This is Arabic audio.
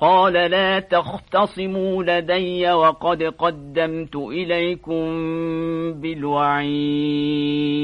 قال لا تختصموا لدي وقد قدمت إليكم بالوعيد.